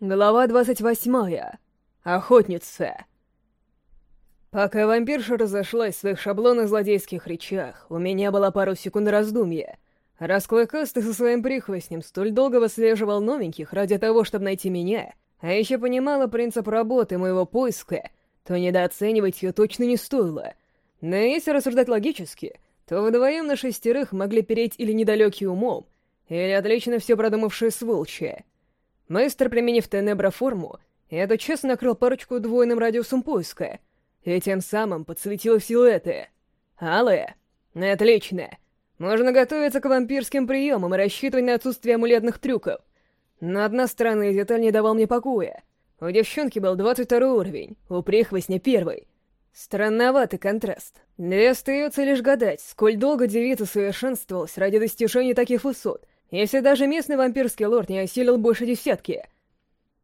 Глава 28. Охотница. Пока вампирша разошлась в своих шаблонных злодейских речах, у меня была пару секунд раздумья. Раз Клыкастый со своим прихвостнем столь долго выслеживал новеньких ради того, чтобы найти меня, а еще понимала принцип работы моего поиска, то недооценивать ее точно не стоило. Но если рассуждать логически, то вдвоем на шестерых могли переть или недалекий умом, или отлично все продумавшие сволчи. Мастер, применив Тенебра-форму, этот час накрыл парочку двойным радиусом поиска, и тем самым подсветил силуэты. Алые? Отлично. Можно готовиться к вампирским приемам и рассчитывать на отсутствие амулетных трюков. Но одна странная деталь не давал мне покоя. У девчонки был 22 уровень, у прихвостня первый. Странноватый контраст. И остается лишь гадать, сколь долго девица совершенствовалась ради достижения таких высот — если даже местный вампирский лорд не осилил больше десятки.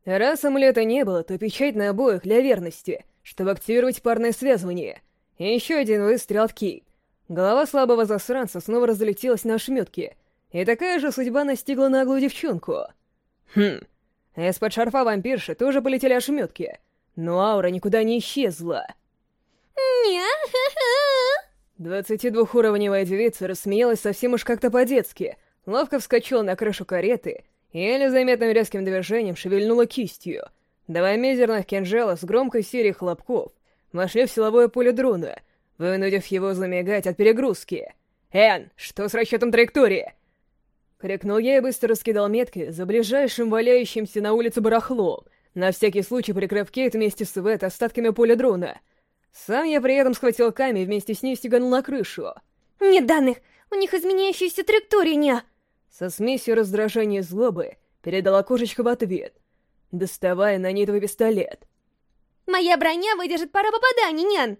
Раз амулета не было, то печать на обоих для верности, чтобы активировать парное связывание. И еще один выстрел от Кейт. Голова слабого засранца снова разлетелась на ошметки, и такая же судьба настигла наглую девчонку. Хм, из-под шарфа вампирши тоже полетели ошметки, но аура никуда не исчезла. Двадцатидвухуровневая девица рассмеялась совсем уж как-то по-детски — ловко вскочила на крышу кареты и еле заметным резким движением шевельнула кистью. Два мизерных кинжала с громкой серией хлопков вошли в силовое поле дрона, вынудив его замигать от перегрузки. «Эн, что с расчетом траектории?» Крикнул я и быстро раскидал метки за ближайшим валяющимся на улице барахлом, на всякий случай прикрыв Кейт вместе с Ивет остатками поля дрона. Сам я при этом схватил Ками и вместе с ней стеганул на крышу. «Нет данных! У них изменяющаяся траектория не...» Со смесью раздражения и злобы передала кошечка в ответ, доставая на ней твой пистолет. «Моя броня выдержит пару попаданий, нян!»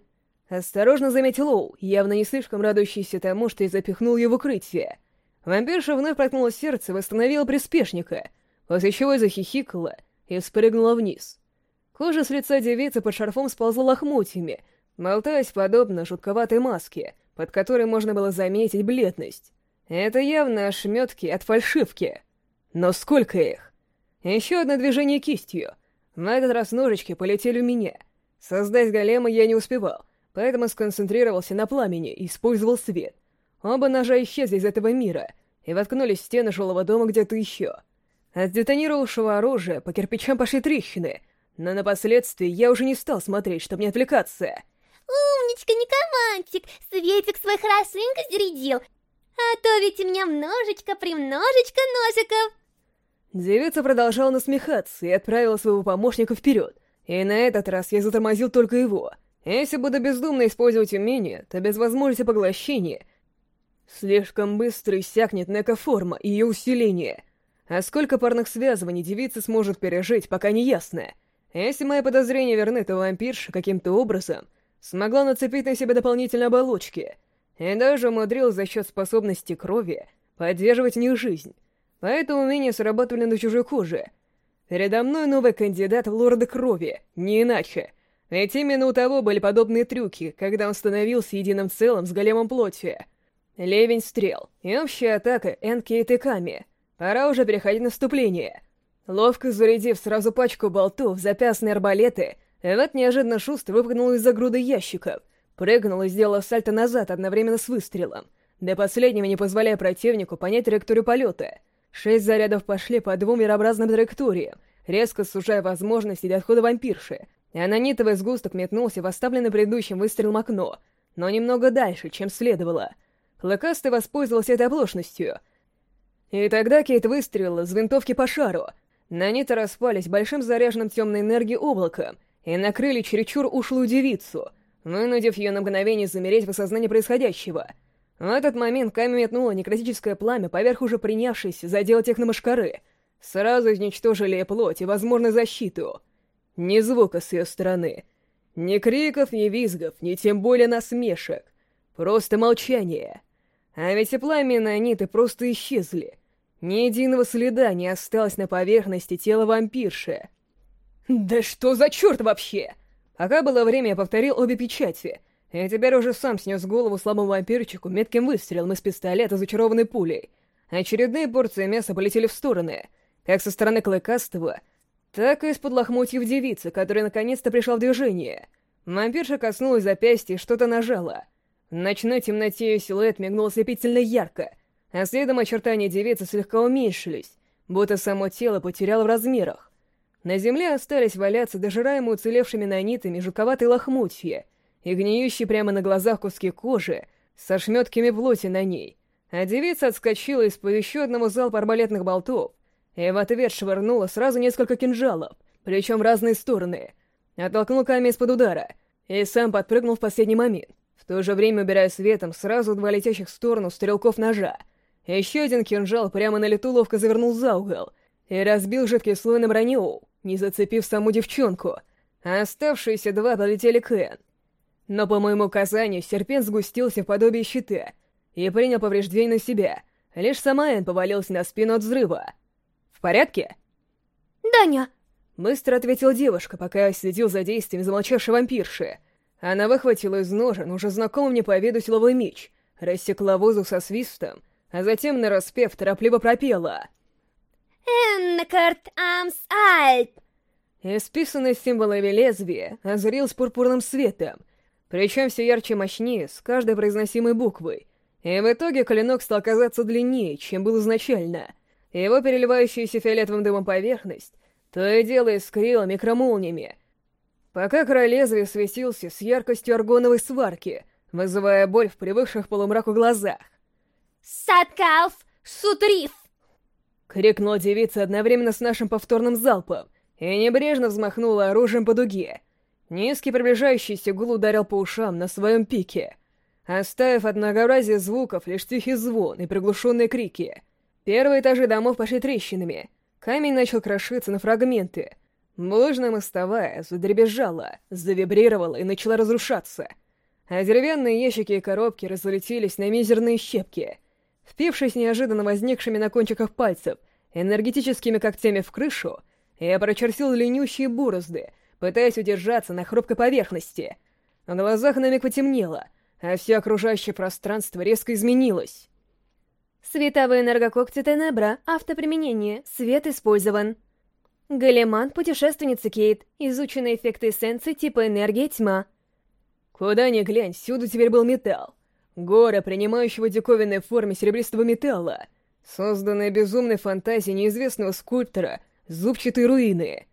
Осторожно заметил Оу, явно не слишком радующийся тому, что и запихнул ее в укрытие. Вампирша вновь проткнула сердце и восстановила приспешника, после чего захихикала и спрыгнула вниз. Кожа с лица девицы под шарфом сползла лохмотьями, болтаясь подобно жутковатой маске, под которой можно было заметить бледность. Это явно ошметки от фальшивки. Но сколько их? Еще одно движение кистью. На этот раз ножички полетели у меня. Создать голема я не успевал, поэтому сконцентрировался на пламени и использовал свет. Оба ножа исчезли из этого мира и воткнулись в стены жилого дома где-то еще. От детонировавшего оружия по кирпичам пошли трещины, но на последствия я уже не стал смотреть, чтобы не отвлекаться. «Умничка, Никомантик! Светик свой хорошенько зарядил, а то ведь у меня множечко-примножечко носиков. Девица продолжала насмехаться и отправила своего помощника вперед. И на этот раз я затормозил только его. Если буду бездумно использовать умение, то без возможности поглощения слишком быстро иссякнет некоформа и ее усиление. А сколько парных связываний девица сможет пережить, пока не ясно. Если мои подозрения верны, то вампирша каким-то образом смогла нацепить на себя дополнительные оболочки — и даже умудрилась за счет способности крови поддерживать в них жизнь. Поэтому умения срабатывали на чужой коже. Передо мной новый кандидат в лорда крови, не иначе. Ведь именно у того были подобные трюки, когда он становился единым целым с големом плоти. Левень стрел и общая атака Энки и Теками. Пора уже переходить на вступление. Ловко зарядив сразу пачку болтов, запясные арбалеты, Эвет неожиданно шустро выпрыгнул из-за груды ящиков — Прыгнул и сделал сальто назад одновременно с выстрелом, до последнего не позволяя противнику понять траекторию полета. Шесть зарядов пошли по двум мирообразным траекториям, резко сужая возможности для отхода вампирши. Анонитовый сгусток метнулся в оставленный предыдущим выстрелом окно, но немного дальше, чем следовало. Клыкастый воспользовался этой оплошностью. И тогда Кейт выстрелила из винтовки по шару. Наниты распались большим заряженным темной энергией облаком и накрыли чересчур ушлую девицу — вынудив ее на мгновение замереть в осознании происходящего. В этот момент Ками метнула некротическое пламя поверх уже принявшейся за дело техномашкары. Сразу изничтожили плоть и возможную защиту. Ни звука с ее стороны. Ни криков, ни визгов, ни тем более насмешек. Просто молчание. А ведь и пламенные ниты просто исчезли. Ни единого следа не осталось на поверхности тела вампирши. «Да что за черт вообще?» Пока было время, я повторил обе печати, и теперь уже сам снес голову слабому вампирчику метким выстрелом из пистолета, зачарованной пулей. Очередные порции мяса полетели в стороны, как со стороны Клыкастого, так и из-под лохмотьев девицы, которая наконец-то пришла в движение. Вампирша коснулась запястья и что-то нажала. В ночной темноте ее силуэт мигнул ослепительно ярко, а следом очертания девицы слегка уменьшились, будто само тело потеряло в размерах. На земле остались валяться дожираемые уцелевшими нанитами жуковатые лохмотья и гниющие прямо на глазах куски кожи со шметками плоти на ней, а девица отскочила из-под еще одного залпа арбалетных болтов и в ответ швырнула сразу несколько кинжалов, причем в разные стороны. Оттолкнул камень из-под удара и сам подпрыгнул в последний момент, в то же время убирая светом сразу два летящих в сторону стрелков ножа. Еще один кинжал прямо на лету ловко завернул за угол и разбил жидкий слой на броню, не зацепив саму девчонку, а оставшиеся два полетели к Энн. Но по моему указанию серпент сгустился в подобие щита и принял повреждение на себя. Лишь сама Энн повалилась на спину от взрыва. «В порядке?» «Даня!» Быстро ответила девушка, пока я следил за действиями замолчавшей вампирши. Она выхватила из ножен уже знакомый мне по виду силовой меч, рассекла воздух со свистом, а затем, нараспев, торопливо пропела. «Эннекарт Амс Альп!» Исписанный символами лезвия озарился пурпурным светом, причем все ярче и мощнее с каждой произносимой буквой, и в итоге клинок стал казаться длиннее, чем был изначально. Его переливающаяся фиолетовым дымом поверхность то и дело искрила микромолниями, пока край лезвия светился с яркостью аргоновой сварки, вызывая боль в привыкших полумраку глазах. «Саткалф Сутриф!» — крикнула девица одновременно с нашим повторным залпом и небрежно взмахнула оружием по дуге. Низкий приближающийся гул ударил по ушам на своем пике, оставив от многообразия звуков лишь тихий звон и приглушенные крики. Первые этажи домов пошли трещинами, камень начал крошиться на фрагменты. Булыжная мостовая задребезжала, завибрировала и начала разрушаться. А деревянные ящики и коробки разлетелись на мизерные щепки — Впившись неожиданно возникшими на кончиках пальцев энергетическими когтями в крышу, я прочертил ленющие борозды, пытаясь удержаться на хрупкой поверхности. В глазах на миг потемнело, а все окружающее пространство резко изменилось. Световые энергокогти Тенебра, автоприменение, свет использован. Галиман, путешественница Кейт, изучены эффекты эссенции типа энергия тьма. Куда ни глянь, всюду теперь был металл. Гора, принимающего диковинной форме серебристого металла, созданная безумной фантазией неизвестного скульптора, зубчатые руины.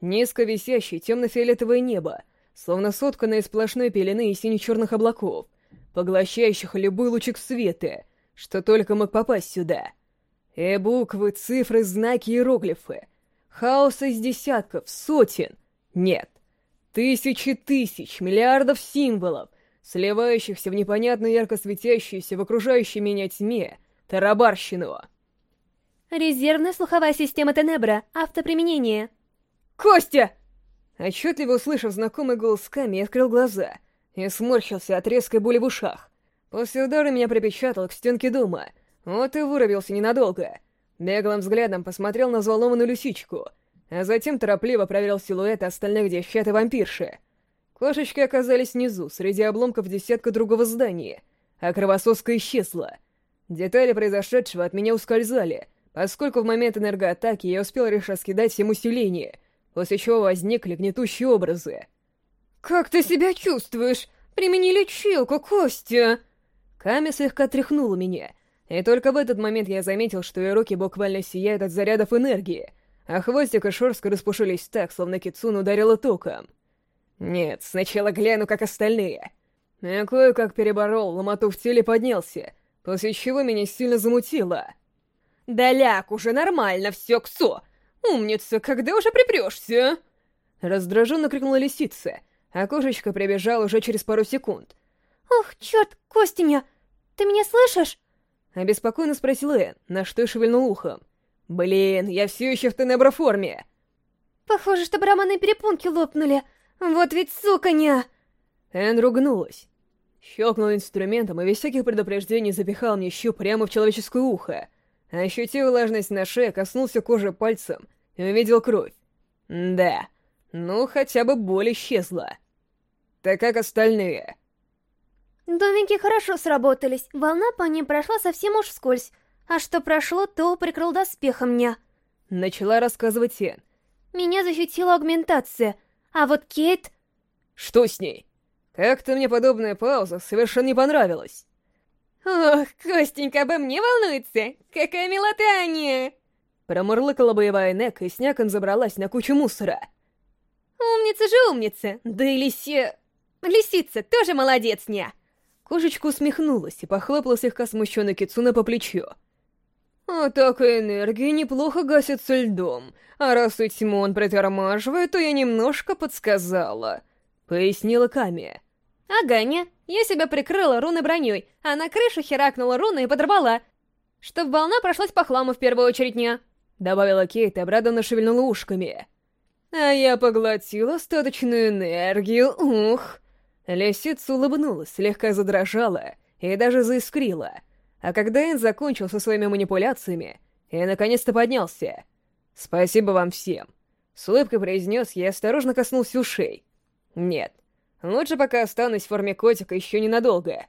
Низко висящее темно-фиолетовое небо, словно сотканное из сплошной пелены и сине-черных облаков, поглощающих любой лучик света, что только мог попасть сюда. И буквы, цифры, знаки, иероглифы. Хаос из десятков, сотен, нет, тысячи тысяч, миллиардов символов, сливающихся в непонятно ярко светящуюся в окружающей меня тьме тарабарщину. Резервная слуховая система Тенебра. Автоприменение. «Костя!» Отчетливо услышав знакомый голос Ками, я открыл глаза и сморщился от резкой боли в ушах. После удара меня припечатал к стенке дома. Вот и вырубился ненадолго. Беглым взглядом посмотрел на взволнованную лисичку, а затем торопливо проверил силуэты остальных девчат и вампирши. Кошечки оказались внизу, среди обломков десятка другого здания, а кровососка исчезла. Детали произошедшего от меня ускользали, поскольку в момент энергоатаки я успел лишь раскидать всем усиление, после чего возникли гнетущие образы. «Как ты себя чувствуешь? Примени лечилку, Костя!» Ками слегка тряхнула меня, и только в этот момент я заметил, что ее руки буквально сияют от зарядов энергии, а хвостик и шерстка распушились так, словно Кицун ударила током. Нет, сначала гляну, как остальные. Я кое-как переборол, ломоту в теле поднялся, после чего меня сильно замутило. «Доляк, уже нормально все, Ксо! Умница, когда уже припрешься?» Раздраженно крикнула лисица, а кошечка прибежала уже через пару секунд. «Ох, черт, Костиня, ты меня слышишь?» Обеспокоенно спросил Эн, на что шевельнул ухом. «Блин, я все еще в тенеброформе!» «Похоже, что барабанные перепонки лопнули. Вот ведь суканя! Энн ругнулась. Щелкнул инструментом и без всяких предупреждений запихал мне щуп прямо в человеческое ухо. Ощутил влажность на шее, коснулся кожи пальцем и увидел кровь. Да, ну хотя бы боль исчезла. Так как остальные? Домики хорошо сработались, волна по ним прошла совсем уж вскользь. А что прошло, то прикрыл доспехом мне. Начала рассказывать Энн. Меня защитила аугментация, а вот Кейт... Что с ней? Как-то мне подобная пауза совершенно не понравилась. Ох, Костенька обо мне волнуется. Какая милота Промурлыкала боевая Нек, и снякон забралась на кучу мусора. Умница же умница, да и лисе... Лисица тоже молодец, ня. Кошечка усмехнулась и похлопала слегка смущенной Кицуна по плечу. «А так энергия неплохо гасится льдом, а раз и тьму он притормаживает, то я немножко подсказала», — пояснила Камия. «Ага, не, я себя прикрыла руной броней, а на крышу херакнула руна и подорвала, чтоб волна прошлась по хламу в первую очередь, не...» Добавила Кейт и обрадованно шевельнула ушками. «А я поглотила остаточную энергию, ух!» Лисица улыбнулась, слегка задрожала и даже заискрила. А когда Эн закончил со своими манипуляциями, я наконец-то поднялся. «Спасибо вам всем!» С улыбкой произнес я осторожно коснулся ушей. «Нет, лучше пока останусь в форме котика еще ненадолго».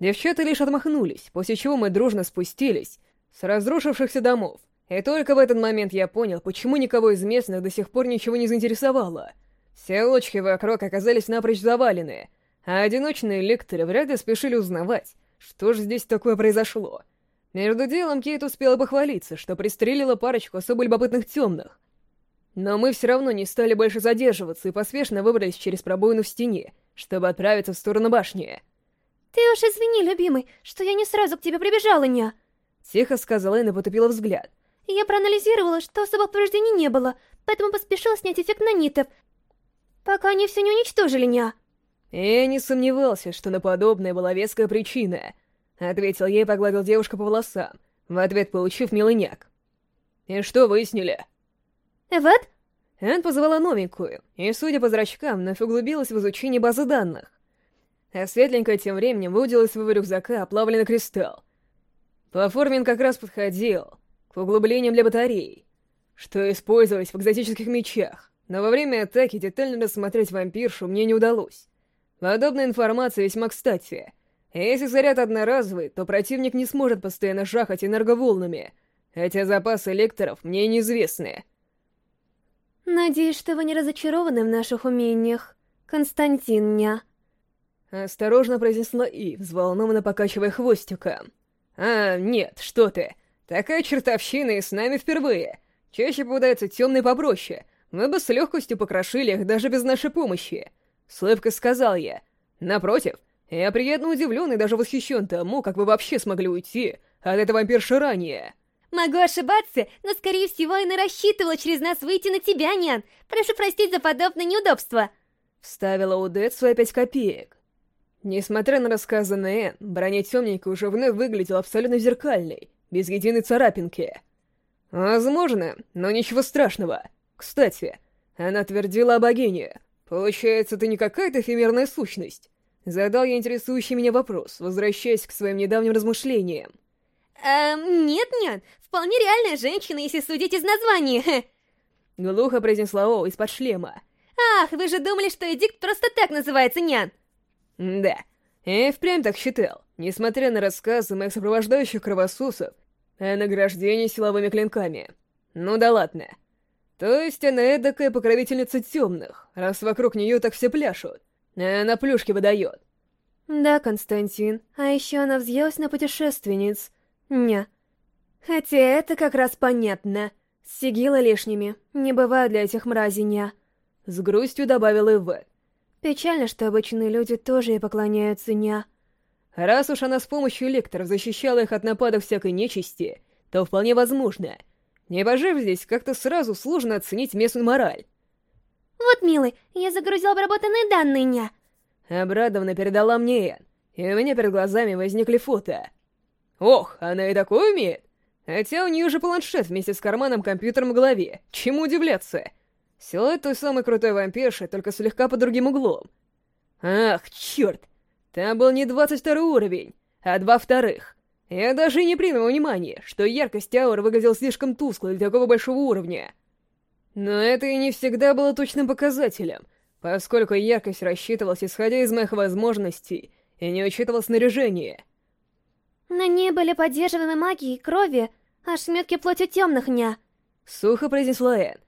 Девчата лишь отмахнулись, после чего мы дружно спустились с разрушившихся домов. И только в этот момент я понял, почему никого из местных до сих пор ничего не заинтересовало. Все лочки вокруг оказались напрочь завалены, а одиночные лекторы вряд ли спешили узнавать, что же здесь такое произошло. Между делом Кейт успела похвалиться, что пристрелила парочку особо любопытных темных. Но мы все равно не стали больше задерживаться и поспешно выбрались через пробоину в стене, чтобы отправиться в сторону башни. «Ты уж извини, любимый, что я не сразу к тебе прибежала, ня!» Тихо сказала Энн и потупила взгляд. «Я проанализировала, что особых повреждений не было, поэтому поспешила снять эффект нанитов, пока они все не уничтожили, ня!» «Я не сомневался, что на подобное была веская причина», — ответил ей и погладил девушку по волосам, в ответ получив милыняк. «И что выяснили?» «Вот?» Энн позвала новенькую, и, судя по зрачкам, вновь углубилась в изучение базы данных. А светленькая тем временем выудила из своего рюкзака оплавленный кристалл. По форме он как раз подходил к углублениям для батарей, что использовались в экзотических мечах, но во время атаки детально рассмотреть вампиршу мне не удалось. Подобная информация весьма кстати. Если заряд одноразовый, то противник не сможет постоянно жахать энерговолнами, хотя запасы лекторов мне неизвестны. Надеюсь, что вы не разочарованы в наших умениях, Константин Ня. Осторожно произнесла И, взволнованно покачивая хвостиком. «А, нет, что ты. Такая чертовщина и с нами впервые. Чаще попадаются темные попроще. Мы бы с легкостью покрошили их даже без нашей помощи. С улыбкой сказал я. Напротив, я приятно удивлен и даже восхищен тому, как вы вообще смогли уйти от этого вампирши ранее. Могу ошибаться, но, скорее всего, она рассчитывала через нас выйти на тебя, Нян. Прошу простить за подобное неудобство. Вставила Удет свои пять копеек. Несмотря на рассказанное Энн, броня темненькая уже вновь выглядела абсолютно зеркальной, без единой царапинки. Возможно, но ничего страшного. Кстати, она твердила о богине, «Получается, ты не какая-то эфемерная сущность?» Задал я интересующий меня вопрос, возвращаясь к своим недавним размышлениям. Эм, нет-нет, вполне реальная женщина, если судить из названия. Глухо произнесла О из-под шлема. Ах, вы же думали, что Эдикт просто так называется, нян? Да, я впрямь так считал, несмотря на рассказы моих сопровождающих кровососов о награждении силовыми клинками. Ну да ладно. То есть она эдакая покровительница темных, раз вокруг нее так все пляшут, она плюшки выдает. Да, Константин, а еще она взъелась на путешественниц. Ня. Хотя это как раз понятно. Сигила лишними, не бывает для этих мразей, ня. С грустью добавила Ивет. Печально, что обычные люди тоже ей поклоняются, ня. Раз уж она с помощью лекторов защищала их от нападок всякой нечисти, то вполне возможно — не пожив здесь, как-то сразу сложно оценить местную мораль. Вот, милый, я загрузил обработанные данные, ня. Обрадованно передала мне Энн, и у меня перед глазами возникли фото. Ох, она и такое умеет! Хотя у нее же планшет вместе с карманом-компьютером в голове. Чему удивляться? Силуэт той самой крутой вампирши, только слегка по другим углом. Ах, черт! Там был не 22 уровень, а два вторых. Я даже не принял внимания, что яркость ауры выглядела слишком тусклой для такого большого уровня. Но это и не всегда было точным показателем, поскольку яркость рассчитывалась исходя из моих возможностей и не учитывал снаряжение. На ней были поддерживаны магией крови, ошметки плоти темных ня. Сухо произнесла Энн.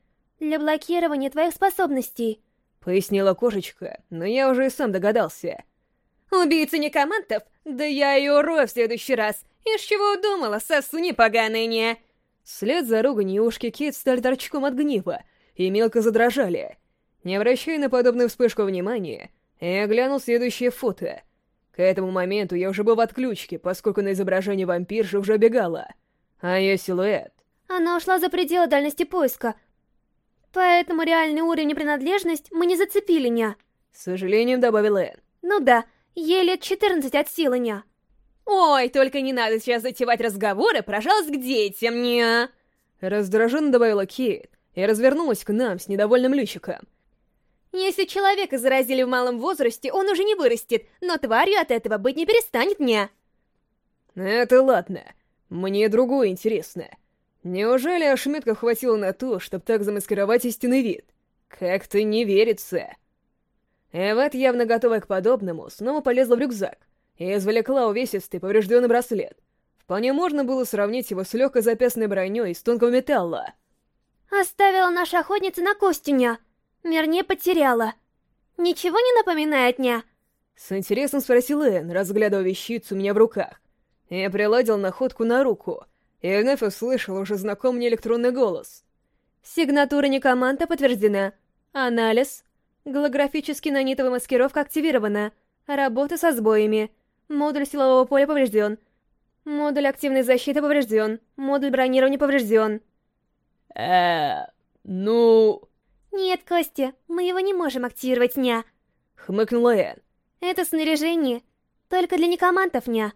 для блокирования твоих способностей. Пояснила кошечка, но я уже и сам догадался. Убийца некомантов? Да я ее урою в следующий раз. Из чего удумала, сосуни поганые не. Вслед за руганью ушки Кит стали торчком от гнева и мелко задрожали. Не обращая на подобную вспышку внимания, я глянул следующее фото. К этому моменту я уже был в отключке, поскольку на изображении вампирши уже бегала. А ее силуэт... Она ушла за пределы дальности поиска, поэтому реальный уровень и принадлежность мы не зацепили, ня. С сожалением добавил Энн. Ну да, ей лет 14 от силы, ня. Ой, только не надо сейчас затевать разговоры, пожалуйста, к детям, ня. Раздраженно добавила Кейт и развернулась к нам с недовольным личиком. Если человека заразили в малом возрасте, он уже не вырастет, но тварью от этого быть не перестанет, не. Это ладно. Мне другое интересно. Неужели ошметка хватило на то, чтобы так замаскировать истинный вид? Как-то не верится. Эвет, явно готовая к подобному, снова полезла в рюкзак и извлекла увесистый поврежденный браслет. Вполне можно было сравнить его с легкой запястной броней из тонкого металла. «Оставила наша охотница на Костиня. Вернее, потеряла. Ничего не напоминает, ня?» С интересом спросил Энн, разглядывая вещицу у меня в руках. Я приладил находку на руку, и вновь услышал уже знакомый мне электронный голос. Сигнатура некоманта подтверждена. Анализ. Голографически нанитовая маскировка активирована. Работа со сбоями. Модуль силового поля поврежден. Модуль активной защиты поврежден. Модуль бронирования поврежден. Эээ, ну... Нет, Костя, мы его не можем активировать, ня. Хмыкнула Энн. Это снаряжение только для некомантов, ня.